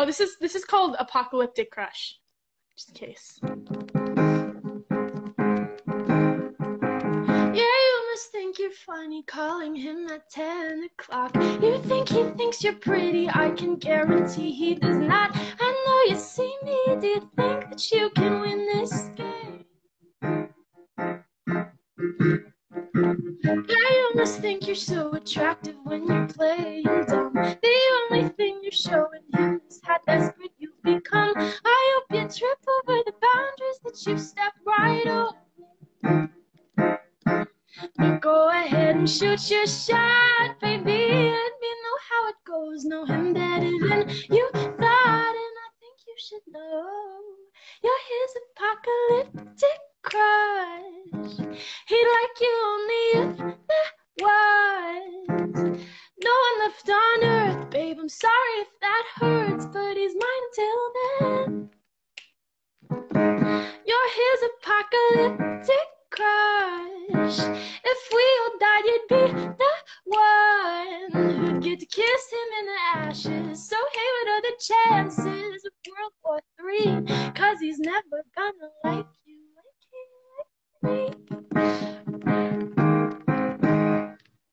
Oh, this is this is called Apocalyptic Crush. Just in case. You think you're funny calling him at 10 o'clock. You think he thinks you're pretty, I can guarantee he does not. I know you see me, do you think that you can win this game? You must think you're so attractive when you're playing dumb. The only thing you're showing you've stepped right up. But go ahead and shoot your shot, baby. Let me know how it goes. Know him better than you thought, and I think you should know you're his apocalyptic crush. He'd like you only if there was no one left on earth, babe. I'm sorry if that hurts, but he's crush. If we all died, you'd be the one who'd get to kiss him in the ashes. So hey, what are the chances of World War Three? Cause he's never gonna like you